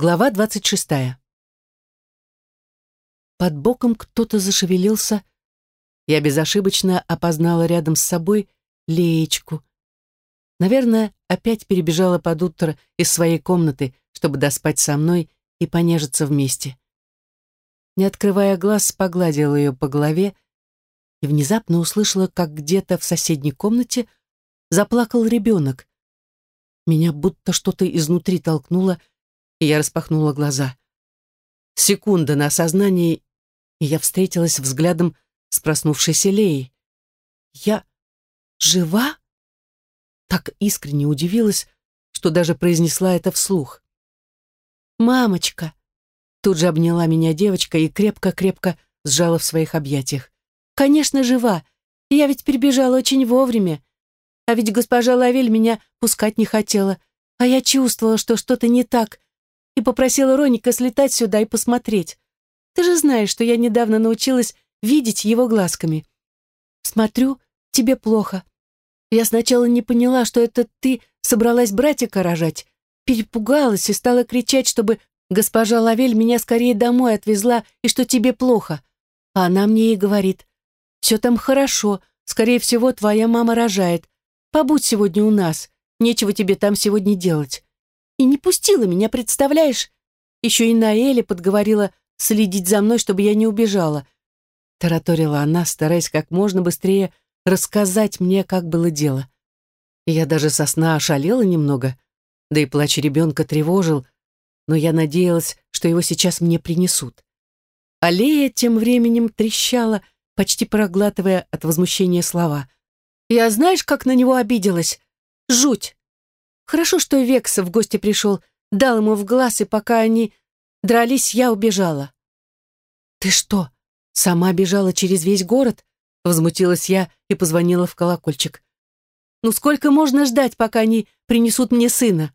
Глава двадцать шестая. Под боком кто-то зашевелился. Я безошибочно опознала рядом с собой Леечку. Наверное, опять перебежала под утро из своей комнаты, чтобы доспать со мной и понежиться вместе. Не открывая глаз, погладила ее по голове и внезапно услышала, как где-то в соседней комнате заплакал ребенок. Меня будто что-то изнутри толкнуло, и я распахнула глаза. Секунда на осознании, и я встретилась взглядом с проснувшейся Леей. «Я жива?» Так искренне удивилась, что даже произнесла это вслух. «Мамочка!» Тут же обняла меня девочка и крепко-крепко сжала в своих объятиях. «Конечно, жива! Я ведь прибежала очень вовремя. А ведь госпожа Лавель меня пускать не хотела, а я чувствовала, что что-то не так, и попросила Роника слетать сюда и посмотреть. Ты же знаешь, что я недавно научилась видеть его глазками. Смотрю, тебе плохо. Я сначала не поняла, что это ты собралась братика рожать. Перепугалась и стала кричать, чтобы госпожа Лавель меня скорее домой отвезла и что тебе плохо. А она мне и говорит, все там хорошо, скорее всего, твоя мама рожает. Побудь сегодня у нас, нечего тебе там сегодня делать и не пустила меня, представляешь? Еще и Наэля подговорила следить за мной, чтобы я не убежала. Тараторила она, стараясь как можно быстрее рассказать мне, как было дело. Я даже со сна ошалела немного, да и плач ребенка тревожил, но я надеялась, что его сейчас мне принесут. Аллея тем временем трещала, почти проглатывая от возмущения слова. «Я знаешь, как на него обиделась? Жуть! Хорошо, что Векс в гости пришел, дал ему в глаз, и пока они дрались, я убежала. «Ты что, сама бежала через весь город?» Возмутилась я и позвонила в колокольчик. «Ну сколько можно ждать, пока они принесут мне сына?»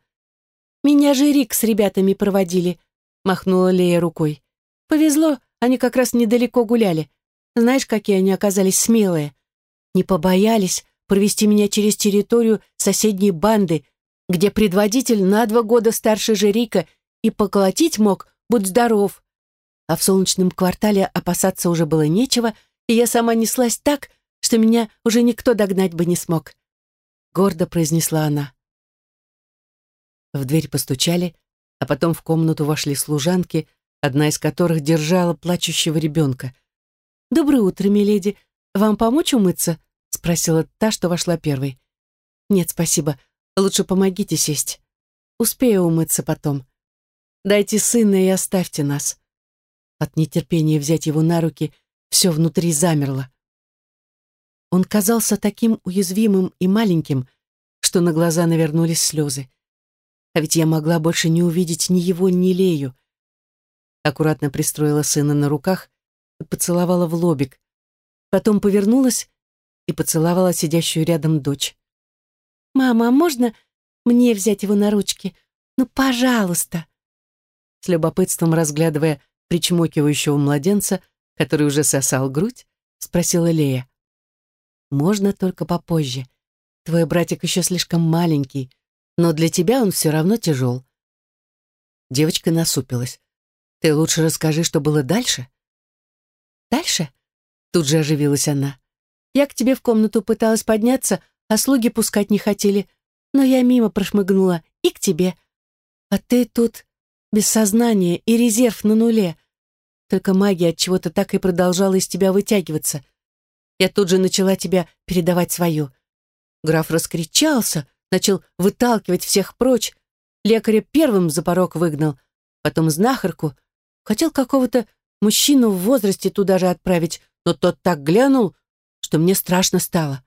«Меня же Рик с ребятами проводили», — махнула Лея рукой. «Повезло, они как раз недалеко гуляли. Знаешь, какие они оказались смелые. Не побоялись провести меня через территорию соседней банды, где предводитель на два года старше Жерика и поколотить мог, будь здоров. А в солнечном квартале опасаться уже было нечего, и я сама неслась так, что меня уже никто догнать бы не смог. Гордо произнесла она. В дверь постучали, а потом в комнату вошли служанки, одна из которых держала плачущего ребенка. «Доброе утро, миледи. Вам помочь умыться?» — спросила та, что вошла первой. «Нет, спасибо. Лучше помогите сесть. Успею умыться потом. Дайте сына и оставьте нас. От нетерпения взять его на руки все внутри замерло. Он казался таким уязвимым и маленьким, что на глаза навернулись слезы. А ведь я могла больше не увидеть ни его, ни Лею. Аккуратно пристроила сына на руках и поцеловала в лобик. Потом повернулась и поцеловала сидящую рядом дочь. «Мама, а можно мне взять его на ручки? Ну, пожалуйста!» С любопытством разглядывая причмокивающего младенца, который уже сосал грудь, спросила Лея. «Можно только попозже. Твой братик еще слишком маленький, но для тебя он все равно тяжел». Девочка насупилась. «Ты лучше расскажи, что было дальше?» «Дальше?» Тут же оживилась она. «Я к тебе в комнату пыталась подняться, а слуги пускать не хотели, но я мимо прошмыгнула и к тебе. А ты тут без сознания и резерв на нуле. Только магия от чего-то так и продолжала из тебя вытягиваться. Я тут же начала тебя передавать свою. Граф раскричался, начал выталкивать всех прочь. Лекаря первым за порог выгнал, потом знахарку. Хотел какого-то мужчину в возрасте туда же отправить, но тот так глянул, что мне страшно стало.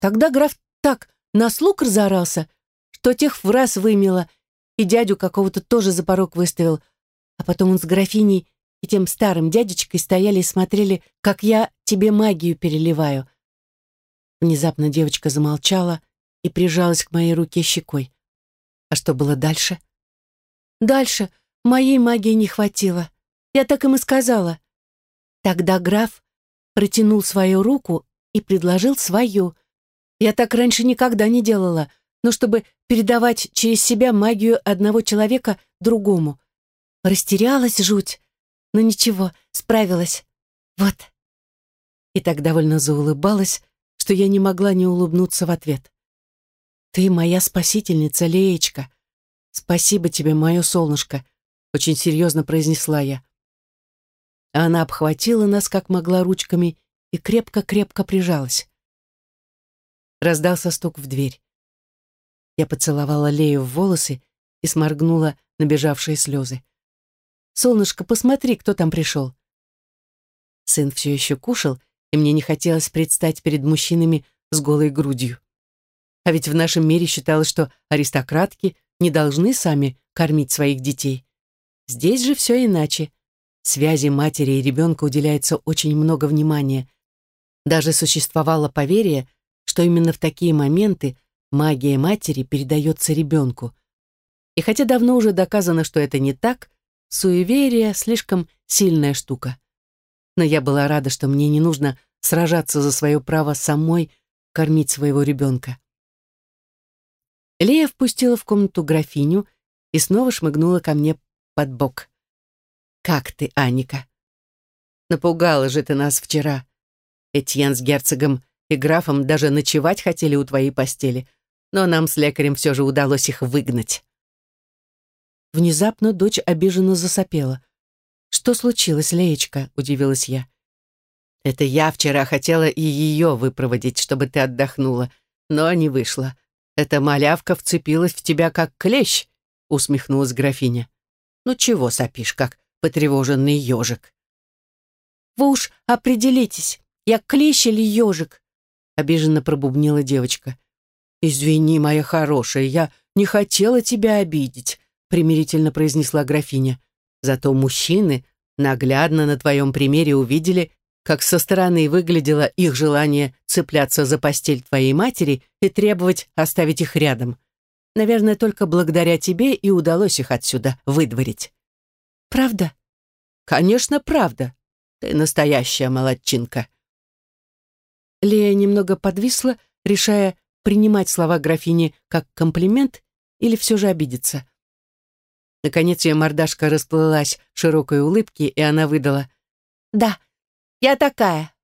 Тогда граф так на слуг разорался, что тех в раз вымело, и дядю какого-то тоже за порог выставил. А потом он с графиней и тем старым дядечкой стояли и смотрели, как я тебе магию переливаю. Внезапно девочка замолчала и прижалась к моей руке щекой. А что было дальше? Дальше моей магии не хватило. Я так им и сказала. Тогда граф протянул свою руку и предложил свою — я так раньше никогда не делала, но чтобы передавать через себя магию одного человека другому. Растерялась жуть. Но ничего, справилась. Вот. И так довольно заулыбалась, что я не могла не улыбнуться в ответ. «Ты моя спасительница, Леечка. Спасибо тебе, мое солнышко», — очень серьезно произнесла я. Она обхватила нас, как могла, ручками и крепко-крепко прижалась. Раздался стук в дверь. Я поцеловала Лею в волосы и сморгнула набежавшие слезы. «Солнышко, посмотри, кто там пришел». Сын все еще кушал, и мне не хотелось предстать перед мужчинами с голой грудью. А ведь в нашем мире считалось, что аристократки не должны сами кормить своих детей. Здесь же все иначе. Связи матери и ребенка уделяется очень много внимания. Даже существовало поверье, что именно в такие моменты магия матери передается ребенку. И хотя давно уже доказано, что это не так, суеверие слишком сильная штука но я была рада, что мне не нужно сражаться за свое право самой кормить своего ребенка. Лея впустила в комнату графиню и снова шмыгнула ко мне под бок. «Как ты, Аника?» «Напугала же ты нас вчера. Этьен с герцогом и графом даже ночевать хотели у твоей постели, но нам с лекарем все же удалось их выгнать». Внезапно дочь обиженно засопела. «Что случилось, Леечка?» — удивилась я. «Это я вчера хотела и ее выпроводить, чтобы ты отдохнула, но не вышло. Эта малявка вцепилась в тебя как клещ», — усмехнулась графиня. «Ну чего сопишь, как потревоженный ежик?» «Вы уж определитесь, я клещ или ежик?» — обиженно пробубнила девочка. «Извини, моя хорошая, я не хотела тебя обидеть», — примирительно произнесла графиня. Зато мужчины наглядно на твоем примере увидели, как со стороны выглядело их желание цепляться за постель твоей матери и требовать оставить их рядом. Наверное, только благодаря тебе и удалось их отсюда выдворить. Правда? Конечно, правда. Ты настоящая молодчинка. Лея немного подвисла, решая, принимать слова графини как комплимент или все же обидеться. Наконец ее мордашка расплылась широкой улыбке, и она выдала «Да, я такая».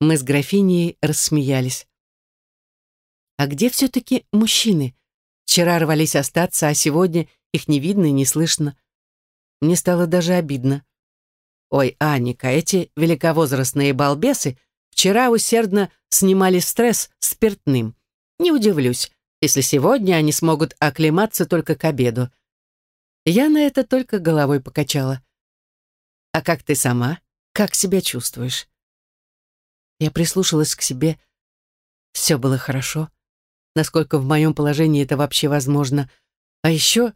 Мы с графиней рассмеялись. А где все-таки мужчины? Вчера рвались остаться, а сегодня их не видно и не слышно. Мне стало даже обидно. Ой, Аника, эти великовозрастные балбесы вчера усердно снимали стресс спиртным. Не удивлюсь, если сегодня они смогут оклематься только к обеду. Я на это только головой покачала. «А как ты сама? Как себя чувствуешь?» Я прислушалась к себе. Все было хорошо. Насколько в моем положении это вообще возможно. А еще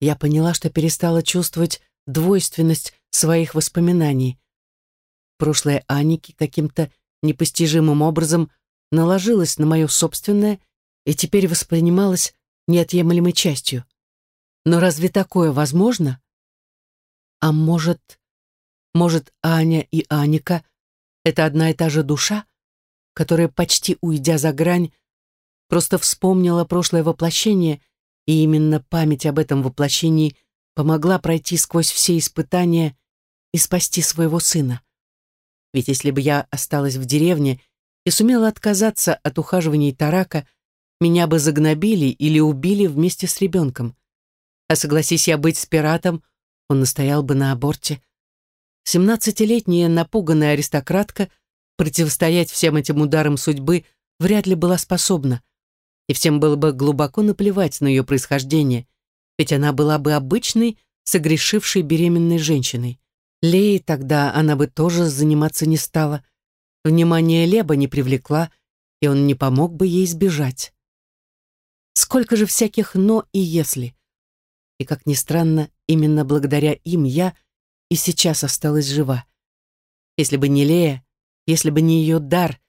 я поняла, что перестала чувствовать двойственность своих воспоминаний. Прошлое Аники каким-то непостижимым образом наложилось на мое собственное и теперь воспринималось неотъемлемой частью. Но разве такое возможно? А может, может, Аня и Аника — это одна и та же душа, которая, почти уйдя за грань, просто вспомнила прошлое воплощение, и именно память об этом воплощении помогла пройти сквозь все испытания и спасти своего сына. Ведь если бы я осталась в деревне и сумела отказаться от ухаживаний Тарака, меня бы загнобили или убили вместе с ребенком. А согласись я быть с пиратом, он настоял бы на аборте. Семнадцатилетняя напуганная аристократка противостоять всем этим ударам судьбы вряд ли была способна, и всем было бы глубоко наплевать на ее происхождение, ведь она была бы обычной, согрешившей беременной женщиной. Леи тогда она бы тоже заниматься не стала. Внимание Леба не привлекла, и он не помог бы ей сбежать. Сколько же всяких «но» и «если». И, как ни странно, именно благодаря им я и сейчас осталась жива. Если бы не Лея, если бы не ее дар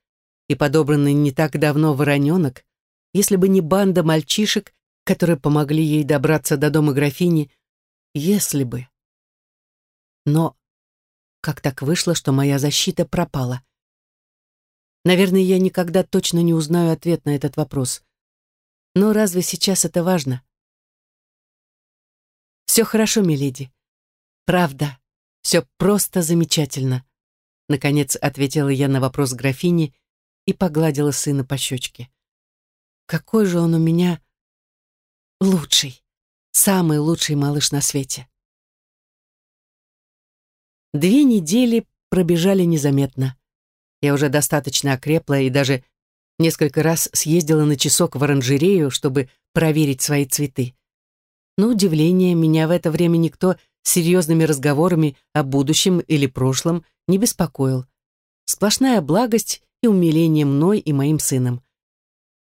и подобранный не так давно вороненок, если бы не банда мальчишек, которые помогли ей добраться до дома графини, если бы. Но как так вышло, что моя защита пропала? Наверное, я никогда точно не узнаю ответ на этот вопрос. Но разве сейчас это важно? Все хорошо, миледи. Правда, все просто замечательно. Наконец ответила я на вопрос графини и погладила сына по щечке. Какой же он у меня лучший, самый лучший малыш на свете. Две недели пробежали незаметно. Я уже достаточно окрепла и даже несколько раз съездила на часок в оранжерею, чтобы проверить свои цветы. На удивление, меня в это время никто серьезными разговорами о будущем или прошлом не беспокоил. Сплошная благость и умиление мной и моим сыном.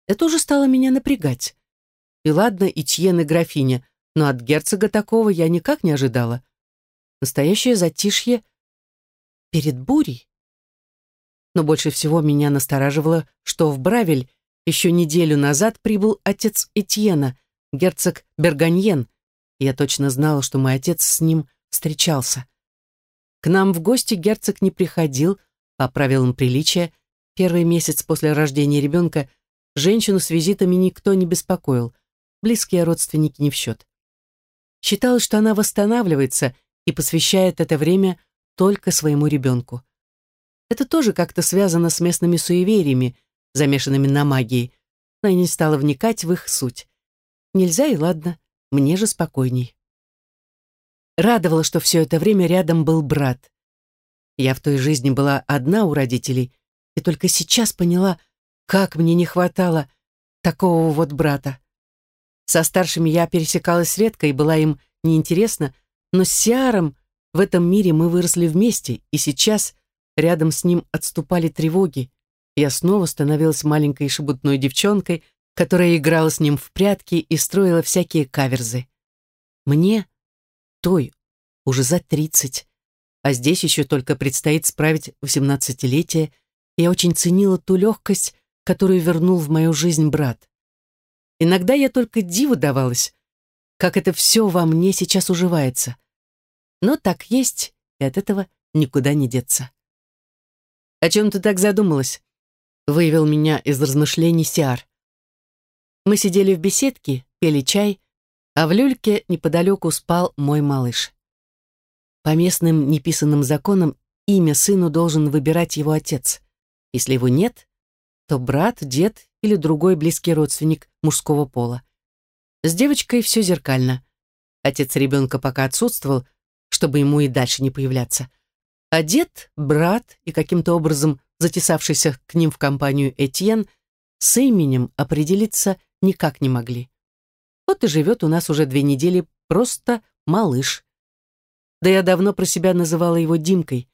Это уже стало меня напрягать. И ладно, и Тьен, и графиня, но от герцога такого я никак не ожидала. Настоящее затишье перед бурей. Но больше всего меня настораживало, что в Бравель еще неделю назад прибыл отец Этьена, герцог Берганьен, я точно знала, что мой отец с ним встречался. К нам в гости герцог не приходил, по правилам приличия, первый месяц после рождения ребенка женщину с визитами никто не беспокоил, близкие родственники не в счет. Считалось, что она восстанавливается и посвящает это время только своему ребенку. Это тоже как-то связано с местными суевериями, замешанными на магии, но я не стала вникать в их суть. Нельзя и ладно, мне же спокойней. Радовало, что все это время рядом был брат. Я в той жизни была одна у родителей, и только сейчас поняла, как мне не хватало такого вот брата. Со старшими я пересекалась редко и была им неинтересна, но с Сиаром в этом мире мы выросли вместе, и сейчас рядом с ним отступали тревоги. Я снова становилась маленькой шебутной девчонкой, которая играла с ним в прятки и строила всякие каверзы. Мне, той, уже за тридцать, а здесь еще только предстоит справить восемнадцатилетие, я очень ценила ту легкость, которую вернул в мою жизнь брат. Иногда я только диву давалась, как это все во мне сейчас уживается. Но так есть, и от этого никуда не деться. «О чем ты так задумалась?» — выявил меня из размышлений Сиар. Мы сидели в беседке, пили чай, а в люльке неподалеку спал мой малыш. По местным неписанным законам имя сыну должен выбирать его отец. Если его нет, то брат, дед или другой близкий родственник мужского пола. С девочкой все зеркально. Отец ребенка пока отсутствовал, чтобы ему и дальше не появляться. А дед, брат и каким-то образом затесавшийся к ним в компанию Этьен с именем определиться никак не могли. Вот и живет у нас уже две недели просто малыш. Да я давно про себя называла его Димкой.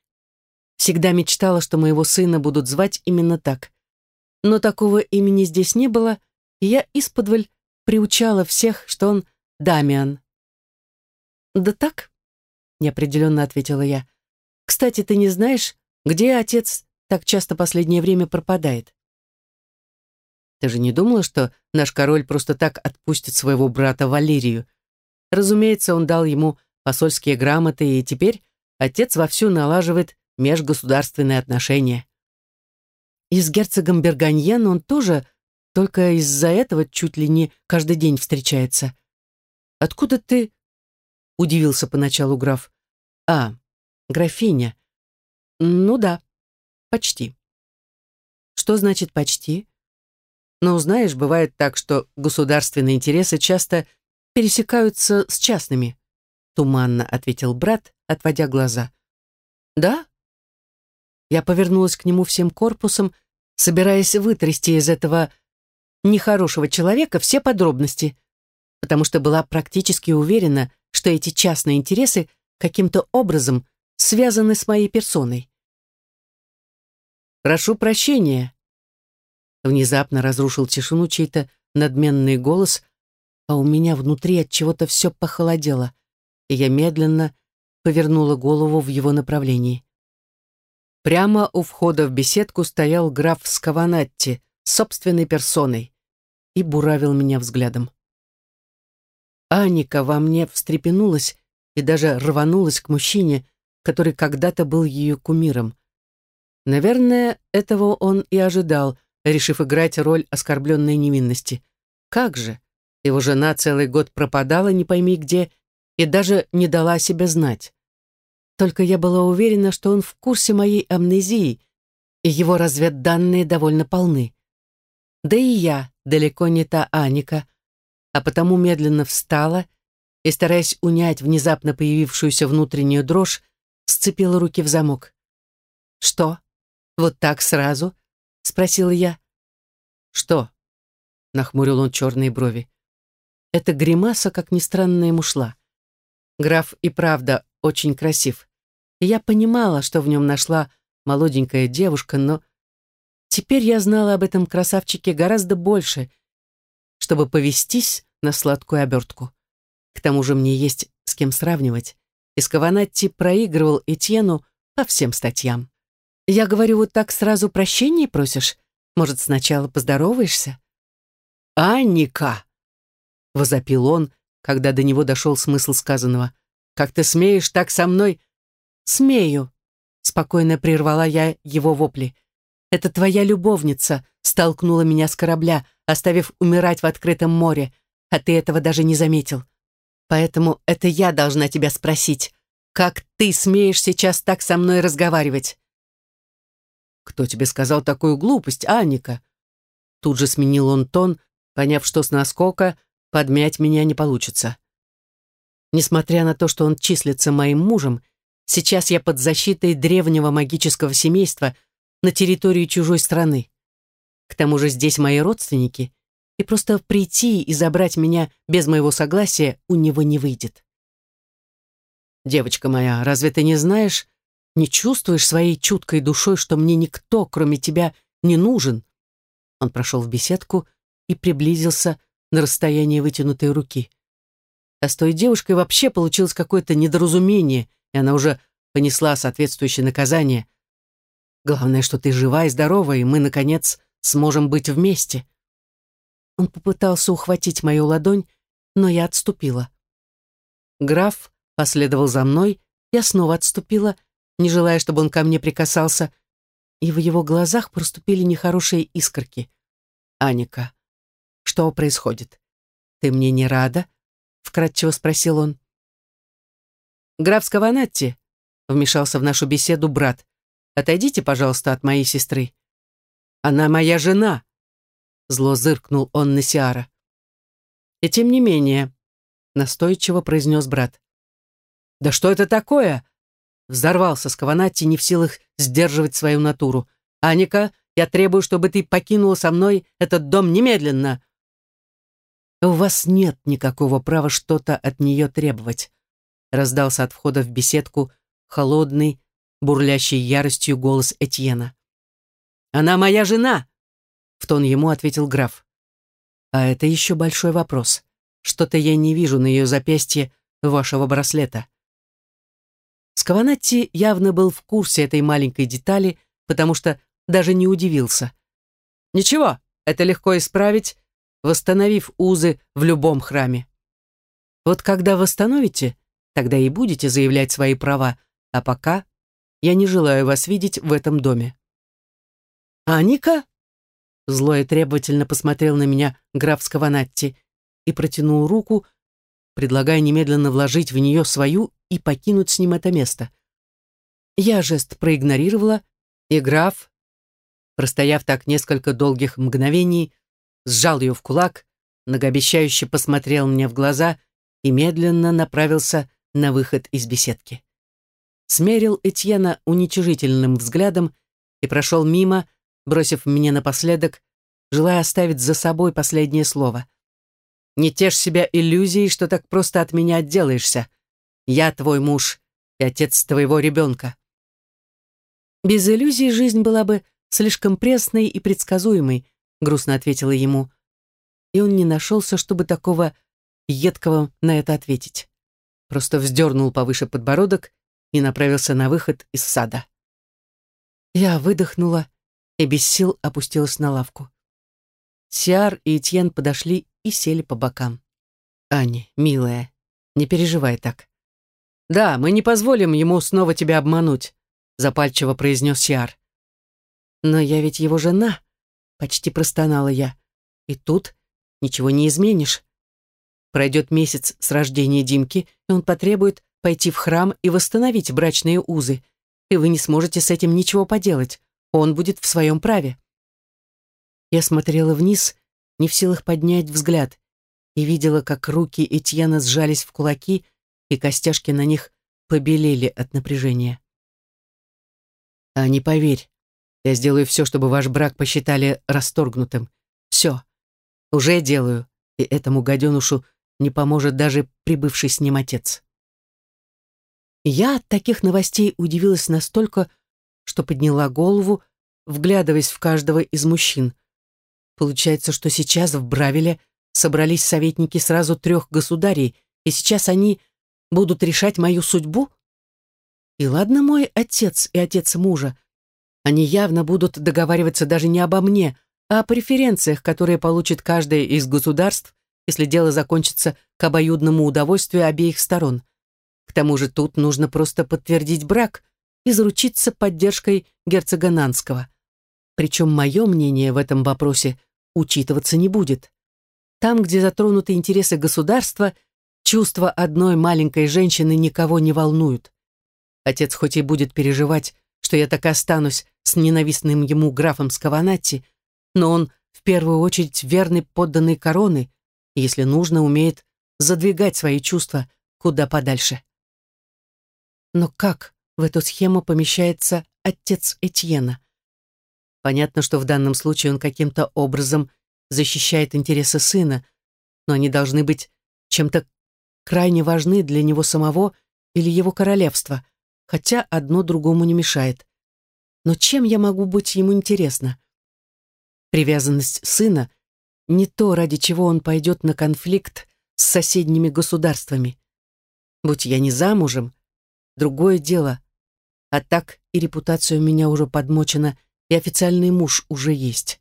Всегда мечтала, что моего сына будут звать именно так. Но такого имени здесь не было, и я исподволь приучала всех, что он Дамиан. «Да так», — неопределенно ответила я. «Кстати, ты не знаешь, где отец так часто последнее время пропадает?» Ты же не думала, что наш король просто так отпустит своего брата Валерию? Разумеется, он дал ему посольские грамоты, и теперь отец вовсю налаживает межгосударственные отношения. И с герцогом Берганьен он тоже только из-за этого чуть ли не каждый день встречается. Откуда ты? Удивился поначалу граф. А, графиня. Ну да, почти. Что значит почти? Но, знаешь, бывает так, что государственные интересы часто пересекаются с частными. Туманно ответил брат, отводя глаза. Да? Я повернулась к нему всем корпусом, собираясь вытрясти из этого нехорошего человека все подробности, потому что была практически уверена, что эти частные интересы каким-то образом связаны с моей персоной. «Прошу прощения», Внезапно разрушил тишину чей-то надменный голос, а у меня внутри от чего-то все похолодело, и я медленно повернула голову в его направлении. Прямо у входа в беседку стоял граф Скаванатти собственной персоной и буравил меня взглядом. Аника во мне встрепенулась и даже рванулась к мужчине, который когда-то был ее кумиром. Наверное, этого он и ожидал — решив играть роль оскорбленной невинности. Как же? Его жена целый год пропадала не пойми где, и даже не дала о себе знать. Только я была уверена, что он в курсе моей амнезии, и его разведданные довольно полны. Да и я далеко не та Аника, а потому медленно встала и, стараясь унять внезапно появившуюся внутреннюю дрожь, сцепила руки в замок. «Что? Вот так сразу?» — спросила я. «Что?» — нахмурил он черные брови. Эта гримаса, как ни странно, ему шла. Граф и правда очень красив. И я понимала, что в нем нашла молоденькая девушка, но теперь я знала об этом красавчике гораздо больше, чтобы повестись на сладкую обертку. К тому же мне есть с кем сравнивать. И Скаванатти проигрывал Этьену по всем статьям. Я говорю, вот так сразу прощения просишь? Может, сначала поздороваешься? «Анника!» — возопил он, когда до него дошел смысл сказанного. «Как ты смеешь так со мной?» «Смею», — спокойно прервала я его вопли. «Это твоя любовница столкнула меня с корабля, оставив умирать в открытом море, а ты этого даже не заметил. Поэтому это я должна тебя спросить, как ты смеешь сейчас так со мной разговаривать?» «Кто тебе сказал такую глупость, Анника?» Тут же сменил он тон, поняв, что с наскока подмять меня не получится. Несмотря на то, что он числится моим мужем, сейчас я под защитой древнего магического семейства на территории чужой страны. К тому же здесь мои родственники, и просто прийти и забрать меня без моего согласия у него не выйдет. «Девочка моя, разве ты не знаешь, не чувствуешь своей чуткой душой, что мне никто, кроме тебя, не нужен?» Он прошел в беседку и приблизился на расстояние вытянутой руки. А с той девушкой вообще получилось какое-то недоразумение, и она уже понесла соответствующее наказание. Главное, что ты жива и здорова, и мы, наконец, сможем быть вместе. Он попытался ухватить мою ладонь, но я отступила. Граф последовал за мной, я снова отступила, не желая, чтобы он ко мне прикасался, и в его глазах проступили нехорошие искорки. «Аника, что происходит? Ты мне не рада?» — вкратчиво спросил он. «Граф Скаванатти», — вмешался в нашу беседу брат, «отойдите, пожалуйста, от моей сестры». «Она моя жена», — зло зыркнул он на Сиара. «И тем не менее», — настойчиво произнес брат. «Да что это такое?» Взорвался Скаванатти, не в силах сдерживать свою натуру. «Аника, я требую, чтобы ты покинула со мной этот дом немедленно. «У вас нет никакого права что-то от нее требовать», раздался от входа в беседку холодный, бурлящий яростью голос Этьена. «Она моя жена!» в тон ему ответил граф. «А это еще большой вопрос. Что-то я не вижу на ее запястье вашего браслета». Скаванатти явно был в курсе этой маленькой детали, потому что даже не удивился. «Ничего, это легко исправить, восстановив узы в любом храме. Вот когда восстановите, тогда и будете заявлять свои права, а пока я не желаю вас видеть в этом доме. «Аника?» Зло и требовательно посмотрел на меня граф Скаванатти и протянул руку, предлагая немедленно вложить в нее свою и покинуть с ним это место. Я жест проигнорировала, и граф, простояв так несколько долгих мгновений, сжал ее в кулак, многообещающе посмотрел мне в глаза и медленно направился на выход из беседки. Смерил Этьена уничижительным взглядом и прошел мимо, бросив мне напоследок, желая оставить за собой последнее слово. «Не тешь себя иллюзией, что так просто от меня отделаешься. Я твой муж и отец твоего ребенка». Без иллюзий жизнь была бы слишком пресной и предсказуемой, грустно ответила ему. И он не нашелся, чтобы такого едкого на это ответить. Просто вздернул повыше подбородок и направился на выход из сада. Я выдохнула и без сил опустилась на лавку. Сиар и Этьен подошли и сели по бокам. «Ани, милая, не переживай так». «Да, мы не позволим ему снова тебя обмануть», запальчиво произнес Сиар. «Но я ведь его жена», Почти простонала я. И тут ничего не изменишь. Пройдет месяц с рождения Димки, и он потребует пойти в храм и восстановить брачные узы. И вы не сможете с этим ничего поделать. Он будет в своем праве. Я смотрела вниз, не в силах поднять взгляд, и видела, как руки Этьена сжались в кулаки, и костяшки на них побелели от напряжения. «А не поверь, я сделаю все, чтобы ваш брак посчитали расторгнутым. Все. Уже делаю, и этому гаденушу не поможет даже прибывший с ним отец». Я от таких новостей удивилась настолько, что подняла голову, вглядываясь в каждого из мужчин. Получается, что сейчас в Бравеле собрались советники сразу трех государей, и сейчас они будут решать мою судьбу? И ладно мой отец и отец мужа. Они явно будут договариваться даже не обо мне, а о преференциях, которые получит каждое из государств, если дело закончится к обоюдному удовольствию обеих сторон. К тому же тут нужно просто подтвердить брак и заручиться поддержкой герцога Нанского. Причем мое мнение в этом вопросе учитываться не будет. Там, где затронуты интересы государства, чувства одной маленькой женщины никого не волнуют. Отец хоть и будет переживать, что я так останусь с ненавистным ему графом Скаванатти, но он в первую очередь верный подданный короны, и, если нужно, умеет задвигать свои чувства куда подальше. Но как в эту схему помещается отец Этьена? Понятно, что в данном случае он каким-то образом защищает интересы сына, но они должны быть чем-то крайне важны для него самого или его королевства, хотя одно другому не мешает. Но чем я могу быть ему интересна? Привязанность сына — не то, ради чего он пойдет на конфликт с соседними государствами. Будь я не замужем, другое дело. А так и репутация у меня уже подмочена, и официальный муж уже есть.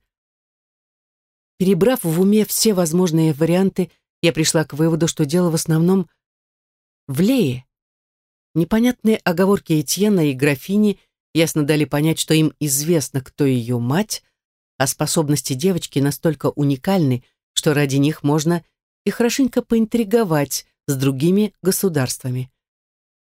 Перебрав в уме все возможные варианты, я пришла к выводу, что дело в основном в Лее. Непонятные оговорки Этьена и графини ясно дали понять, что им известно, кто ее мать, а способности девочки настолько уникальны, что ради них можно и хорошенько поинтриговать с другими государствами.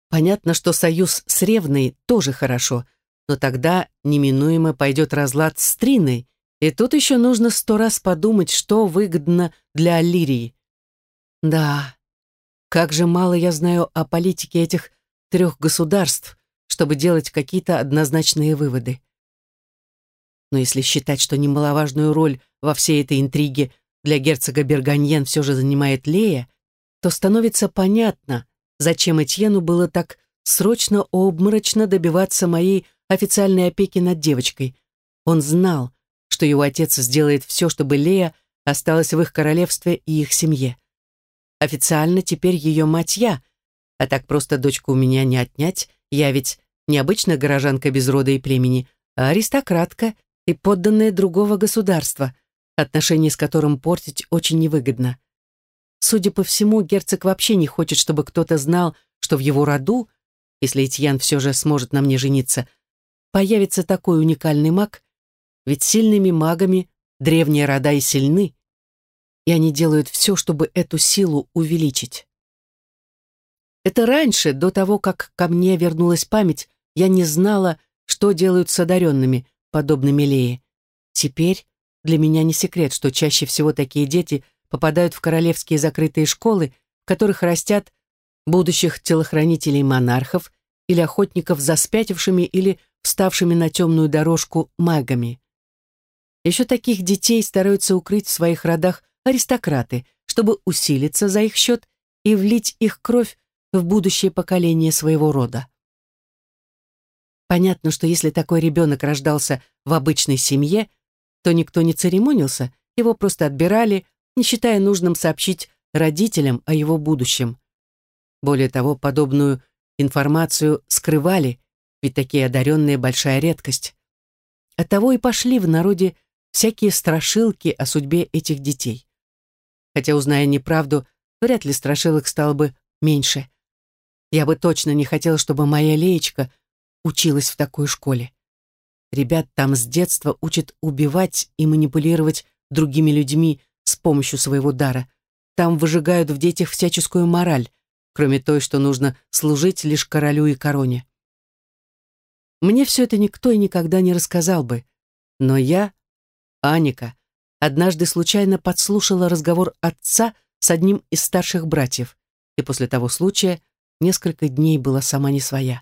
Понятно, что союз с Ревной тоже хорошо, но тогда неминуемо пойдет разлад с Триной, и тут еще нужно сто раз подумать, что выгодно для Аллирии. Да, как же мало я знаю о политике этих трех государств, чтобы делать какие-то однозначные выводы. Но если считать, что немаловажную роль во всей этой интриге для герцога Берганьен все же занимает Лея, то становится понятно, зачем Этьену было так срочно-обморочно добиваться моей официальной опеки над девочкой. Он знал, что его отец сделает все, чтобы Лея осталась в их королевстве и их семье. Официально теперь ее мать я, а так просто дочку у меня не отнять, я ведь не обычная горожанка без рода и племени, а аристократка и подданная другого государства, отношения с которым портить очень невыгодно. Судя по всему, герцог вообще не хочет, чтобы кто-то знал, что в его роду, если Этьян все же сможет на мне жениться, появится такой уникальный маг, ведь сильными магами древние рода и сильны, и они делают все, чтобы эту силу увеличить. Это раньше, до того, как ко мне вернулась память, я не знала, что делают с одаренными, подобными Лее. Теперь для меня не секрет, что чаще всего такие дети – попадают в королевские закрытые школы, в которых растят будущих телохранителей монархов или охотников за спятившими или вставшими на темную дорожку магами. Еще таких детей стараются укрыть в своих родах аристократы, чтобы усилиться за их счет и влить их кровь в будущее поколение своего рода. Понятно, что если такой ребенок рождался в обычной семье, то никто не церемонился, его просто отбирали, не считая нужным сообщить родителям о его будущем. Более того, подобную информацию скрывали, ведь такие одаренные большая редкость. Оттого и пошли в народе всякие страшилки о судьбе этих детей. Хотя, узная неправду, вряд ли страшилок стало бы меньше. Я бы точно не хотела, чтобы моя Леечка училась в такой школе. Ребят там с детства учат убивать и манипулировать другими людьми с помощью своего дара, там выжигают в детях всяческую мораль, кроме той, что нужно служить лишь королю и короне. Мне все это никто и никогда не рассказал бы, но я, Аника, однажды случайно подслушала разговор отца с одним из старших братьев, и после того случая несколько дней была сама не своя.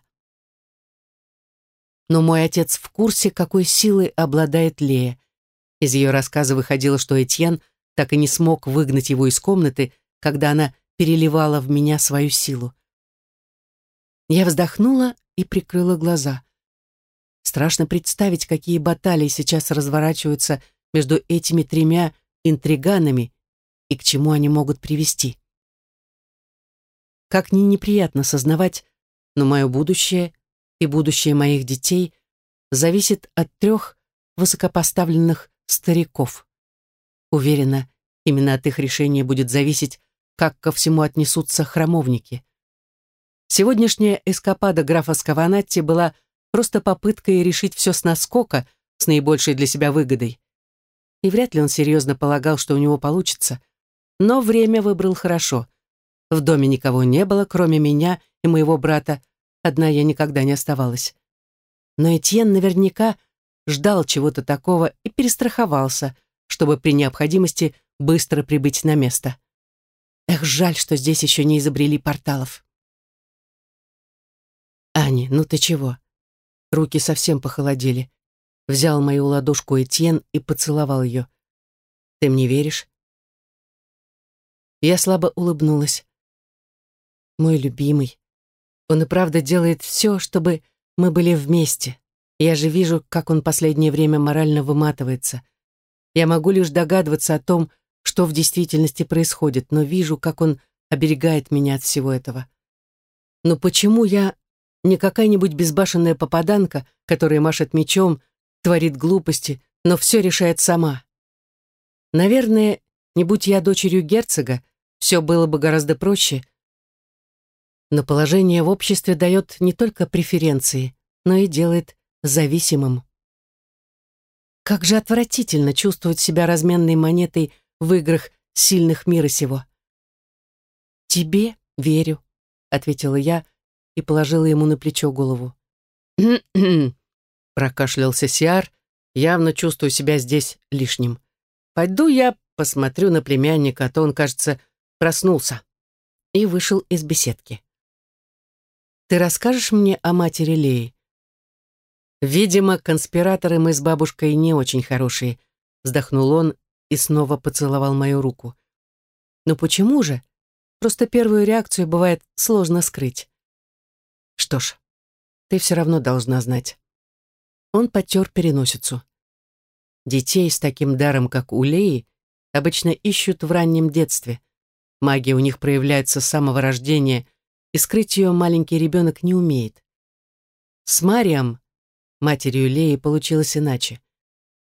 Но мой отец в курсе, какой силой обладает Лея. Из ее рассказа выходило, что Этьен так и не смог выгнать его из комнаты, когда она переливала в меня свою силу. Я вздохнула и прикрыла глаза. Страшно представить, какие баталии сейчас разворачиваются между этими тремя интриганами и к чему они могут привести. Как ни неприятно сознавать, но мое будущее и будущее моих детей зависит от трех высокопоставленных стариков. Уверена, именно от их решения будет зависеть, как ко всему отнесутся храмовники. Сегодняшняя эскапада графа Скаванатти была просто попыткой решить все с наскока, с наибольшей для себя выгодой. И вряд ли он серьезно полагал, что у него получится. Но время выбрал хорошо. В доме никого не было, кроме меня и моего брата, Одна я никогда не оставалась. Но Этьен наверняка ждал чего-то такого и перестраховался, чтобы при необходимости быстро прибыть на место. Эх, жаль, что здесь еще не изобрели порталов. «Ани, ну ты чего?» Руки совсем похолодели. Взял мою ладошку Этьен и поцеловал ее. «Ты мне веришь?» Я слабо улыбнулась. «Мой любимый, он и правда делает все, чтобы мы были вместе. Я же вижу, как он последнее время морально выматывается. Я могу лишь догадываться о том, что в действительности происходит, но вижу, как он оберегает меня от всего этого. Но почему я не какая-нибудь безбашенная попаданка, которая машет мечом, творит глупости, но все решает сама? Наверное, не будь я дочерью герцога, все было бы гораздо проще — но положение в обществе дает не только преференции, но и делает зависимым. Как же отвратительно чувствовать себя разменной монетой в играх сильных мира сего. «Тебе верю», — ответила я и положила ему на плечо голову. прокашлялся Сиар, явно чувствую себя здесь лишним. «Пойду я посмотрю на племянника, а то он, кажется, проснулся». И вышел из беседки. Ты расскажешь мне о матери Леи? Видимо, конспираторы мы с бабушкой не очень хорошие, вздохнул он и снова поцеловал мою руку. Но почему же? Просто первую реакцию бывает сложно скрыть. Что ж, ты все равно должна знать. Он потер переносицу. Детей с таким даром, как у Леи, обычно ищут в раннем детстве. Магия у них проявляется с самого рождения, и скрыть ее маленький ребенок не умеет. С Мариам, матерью Леи, получилось иначе.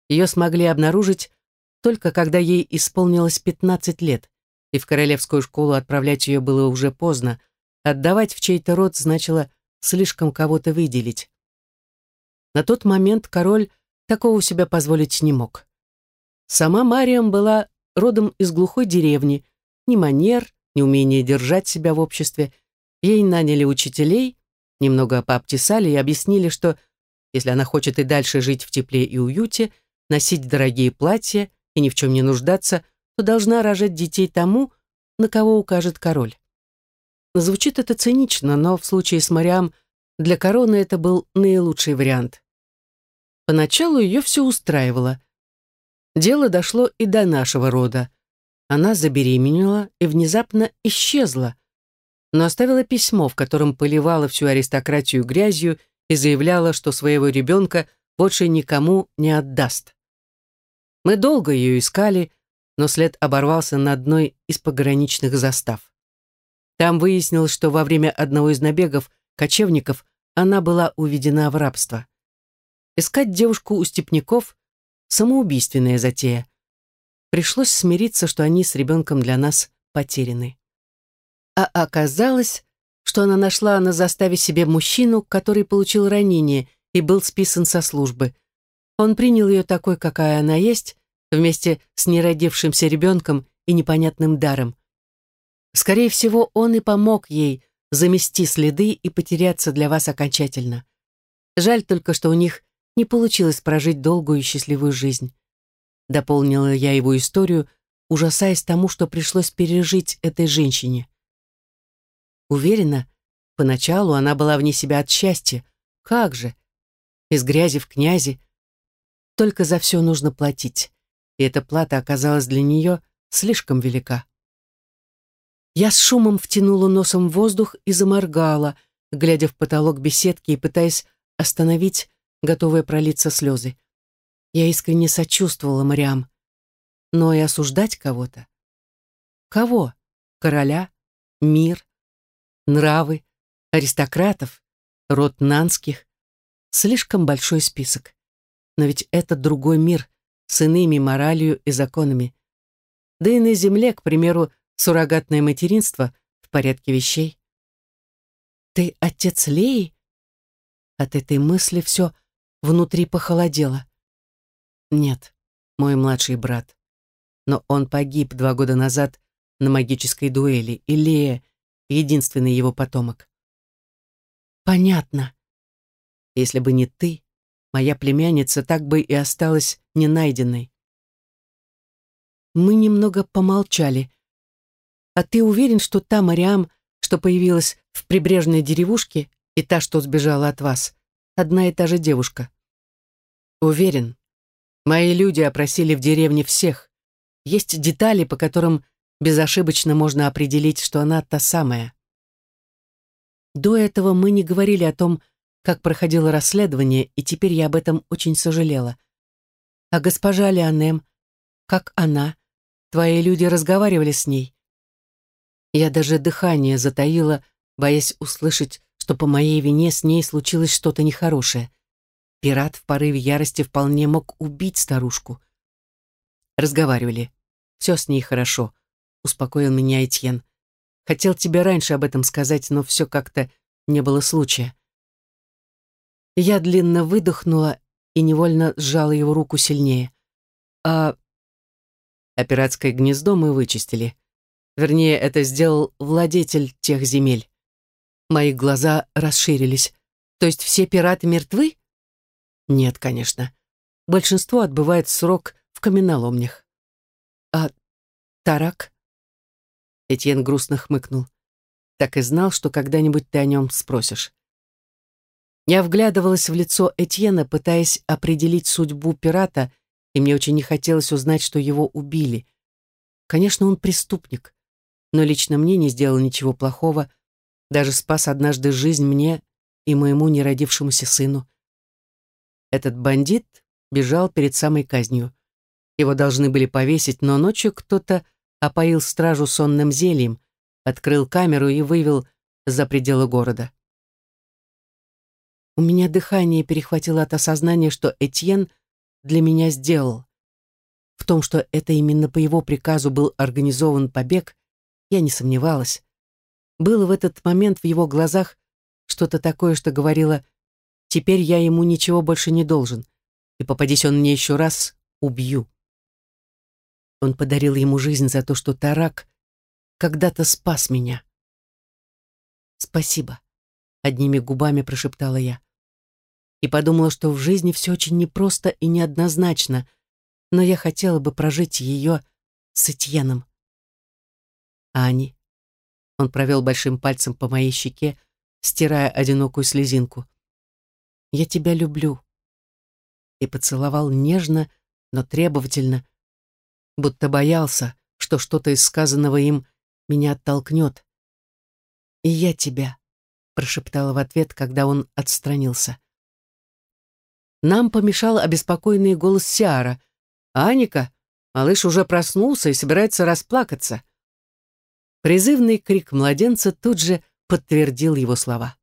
Ее смогли обнаружить только когда ей исполнилось 15 лет, и в королевскую школу отправлять ее было уже поздно. Отдавать в чей-то род значило слишком кого-то выделить. На тот момент король такого себя позволить не мог. Сама Мариам была родом из глухой деревни, ни манер, ни умения держать себя в обществе, Ей наняли учителей, немного пообтесали и объяснили, что если она хочет и дальше жить в тепле и уюте, носить дорогие платья и ни в чем не нуждаться, то должна рожать детей тому, на кого укажет король. Звучит это цинично, но в случае с Мариам для короны это был наилучший вариант. Поначалу ее все устраивало. Дело дошло и до нашего рода. Она забеременела и внезапно исчезла, но оставила письмо, в котором поливала всю аристократию грязью и заявляла, что своего ребенка больше никому не отдаст. Мы долго ее искали, но след оборвался на одной из пограничных застав. Там выяснилось, что во время одного из набегов кочевников она была уведена в рабство. Искать девушку у степняков – самоубийственная затея. Пришлось смириться, что они с ребенком для нас потеряны. А оказалось, что она нашла на заставе себе мужчину, который получил ранение и был списан со службы. Он принял ее такой, какая она есть, вместе с неродившимся ребенком и непонятным даром, Скорее всего, он и помог ей замести следы и потеряться для вас окончательно. Жаль только, что у них не получилось прожить долгую и счастливую жизнь. Дополнила я его историю, ужасаясь тому, что пришлось пережить этой женщине. Уверена, поначалу она была вне себя от счастья. Как же? Из грязи в князи. Только за все нужно платить. И эта плата оказалась для нее слишком велика. Я с шумом втянула носом воздух и заморгала, глядя в потолок беседки и пытаясь остановить готовые пролиться слезы. Я искренне сочувствовала Мариам. Но и осуждать кого-то. Кого? Короля? Мир? Нравы? Аристократов? Род Нанских? Слишком большой список. Но ведь это другой мир с иными моралью и законами. Да и на Земле, к примеру, суррогатное материнство в порядке вещей. «Ты отец Леи?» От этой мысли все внутри похолодело. Нет, мой младший брат. Но он погиб два года назад на магической дуэли, и Лея — единственный его потомок. Понятно. Если бы не ты, моя племянница так бы и осталась ненайденной. Мы немного помолчали. А ты уверен, что та Мариам, что появилась в прибрежной деревушке, и та, что сбежала от вас, одна и та же девушка? Уверен. Мои люди опросили в деревне всех. Есть детали, по которым безошибочно можно определить, что она та самая. До этого мы не говорили о том, как проходило расследование, и теперь я об этом очень сожалела. А госпожа Леонем, как она? Твои люди разговаривали с ней? Я даже дыхание затаила, боясь услышать, что по моей вине с ней случилось что-то нехорошее. Пират в порыве ярости вполне мог убить старушку. Разговаривали. Все с ней хорошо, успокоил меня Этьен. Хотел тебе раньше об этом сказать, но все как-то не было случая. Я длинно выдохнула и невольно сжала его руку сильнее. А... А пиратское гнездо мы вычистили. Вернее, это сделал владетель тех земель. Мои глаза расширились. То есть все пираты мертвы? Нет, конечно. Большинство отбывает срок в каменоломнях. А Тарак? Этьен грустно хмыкнул. Так и знал, что когда-нибудь ты о нем спросишь. Я вглядывалась в лицо Этьена, пытаясь определить судьбу пирата, и мне очень не хотелось узнать, что его убили. Конечно, он преступник, но лично мне не сделал ничего плохого, даже спас однажды жизнь мне и моему неродившемуся сыну. Этот бандит бежал перед самой казнью. Его должны были повесить, но ночью кто-то опоил стражу сонным зельем, открыл камеру и вывел за пределы города. У меня дыхание перехватило от осознания, что Этьен для меня сделал. В том, что это именно по его приказу был организован побег, я не сомневалась. Было в этот момент в его глазах что-то такое, что говорило «теперь я ему ничего больше не должен, и попадись он мне еще раз, убью». Он подарил ему жизнь за то, что Тарак когда-то спас меня. «Спасибо», — одними губами прошептала я. И подумала, что в жизни все очень непросто и неоднозначно, но я хотела бы прожить ее с Этьеном. А они? Он провел большим пальцем по моей щеке, стирая одинокую слезинку. «Я тебя люблю». И поцеловал нежно, но требовательно, будто боялся, что что-то из сказанного им меня оттолкнет. «И я тебя», — прошептала в ответ, когда он отстранился. Нам помешал обеспокоенный голос Сиара. «Аника, малыш уже проснулся и собирается расплакаться». Призывный крик младенца тут же подтвердил его слова.